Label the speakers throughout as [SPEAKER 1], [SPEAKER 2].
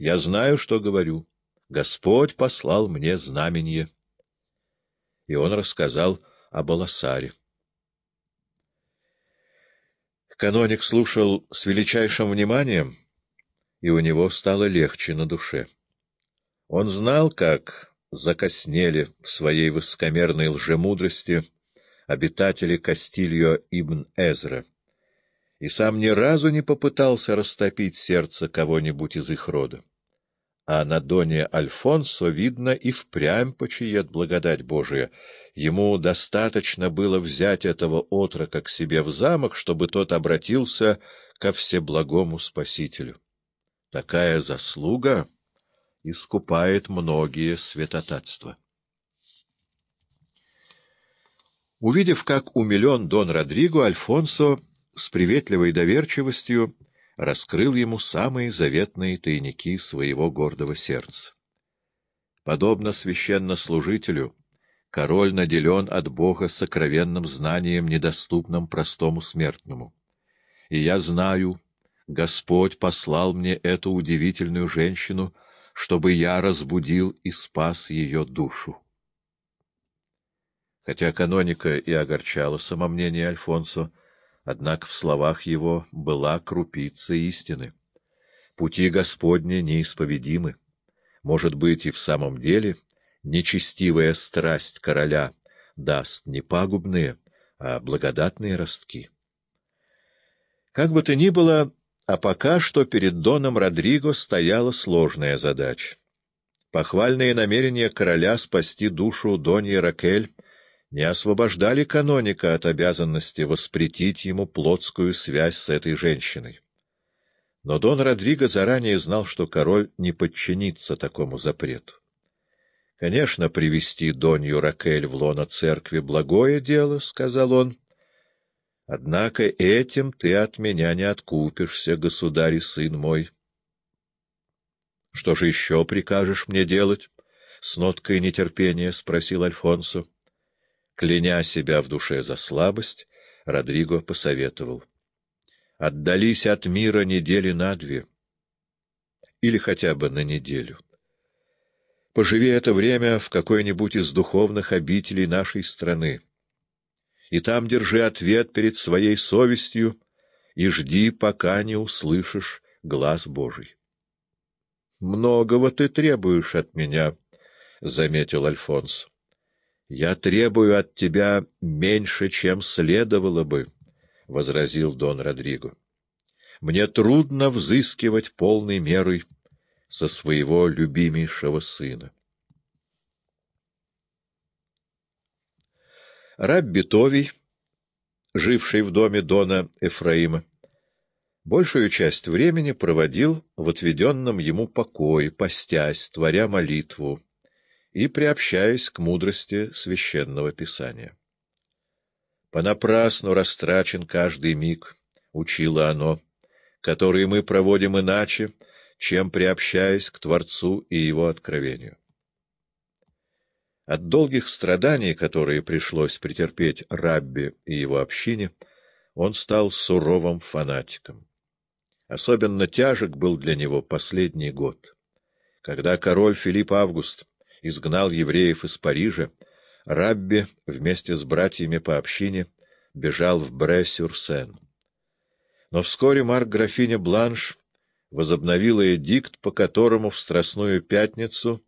[SPEAKER 1] Я знаю, что говорю. Господь послал мне знаменье. И он рассказал об Аласаре. Каноник слушал с величайшим вниманием, и у него стало легче на душе. Он знал, как закоснели в своей высокомерной лжемудрости обитатели Кастильо ибн Эзра, и сам ни разу не попытался растопить сердце кого-нибудь из их рода. А на Доне Альфонсо, видно, и впрямь почиет благодать Божия. Ему достаточно было взять этого отрока к себе в замок, чтобы тот обратился ко всеблагому Спасителю. Такая заслуга искупает многие святотатства. Увидев, как умилен Дон Родриго, Альфонсо с приветливой доверчивостью раскрыл ему самые заветные тайники своего гордого сердца. Подобно священнослужителю, король наделен от Бога сокровенным знанием, недоступным простому смертному. И я знаю, Господь послал мне эту удивительную женщину, чтобы я разбудил и спас ее душу. Хотя каноника и огорчала самомнение Альфонсо, однако в словах его была крупица истины. Пути Господни неисповедимы. Может быть, и в самом деле нечестивая страсть короля даст не пагубные, а благодатные ростки. Как бы то ни было, а пока что перед Доном Родриго стояла сложная задача. Похвальные намерения короля спасти душу Доньи Ракель — не освобождали каноника от обязанности воспретить ему плотскую связь с этой женщиной. Но Дон Родриго заранее знал, что король не подчинится такому запрету. Конечно, привести Донью Ракель в лоно церкви — благое дело, — сказал он. Однако этим ты от меня не откупишься, государь и сын мой. — Что же еще прикажешь мне делать? — с ноткой нетерпения спросил Альфонсо. Кляня себя в душе за слабость, Родриго посоветовал. «Отдались от мира недели на две, или хотя бы на неделю. Поживи это время в какой-нибудь из духовных обителей нашей страны, и там держи ответ перед своей совестью и жди, пока не услышишь глаз Божий». «Многого ты требуешь от меня», — заметил Альфонс. «Я требую от тебя меньше, чем следовало бы», — возразил Дон Родриго. «Мне трудно взыскивать полной мерой со своего любимейшего сына». Рабби Товий, живший в доме Дона Эфраима, большую часть времени проводил в отведенном ему покое, постясь, творя молитву, и приобщаясь к мудрости священного писания. «Понапрасну растрачен каждый миг», — учило оно, — «который мы проводим иначе, чем приобщаясь к Творцу и Его откровению». От долгих страданий, которые пришлось претерпеть Рабби и его общине, он стал суровым фанатиком. Особенно тяжек был для него последний год, когда король Филипп Август изгнал евреев из Парижа, Рабби вместе с братьями по общине бежал в Бре-Сюрсен. Но вскоре Марк-графиня Бланш возобновила эдикт, по которому в Страстную Пятницу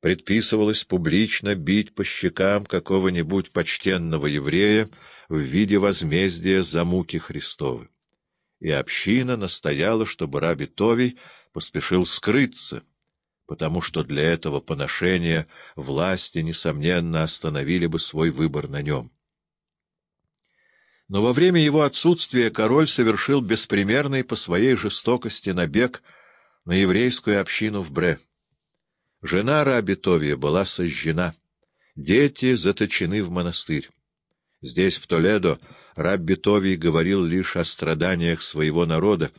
[SPEAKER 1] предписывалось публично бить по щекам какого-нибудь почтенного еврея в виде возмездия за муки Христовы. И община настояла, чтобы Раби Товий поспешил скрыться, потому что для этого поношения власти, несомненно, остановили бы свой выбор на нем. Но во время его отсутствия король совершил беспримерный по своей жестокости набег на еврейскую общину в Бре. Жена Раби Товия была сожжена, дети заточены в монастырь. Здесь, в Толедо, Рабби Товий говорил лишь о страданиях своего народа,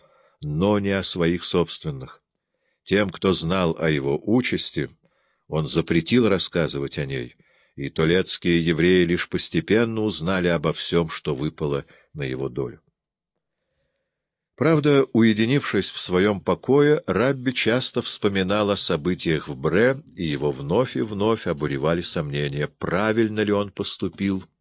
[SPEAKER 1] но не о своих собственных. Тем, кто знал о его участи, он запретил рассказывать о ней, и толецкие евреи лишь постепенно узнали обо всем, что выпало на его долю. Правда, уединившись в своем покое, Рабби часто вспоминал о событиях в Бре, и его вновь и вновь обуревали сомнения, правильно ли он поступил —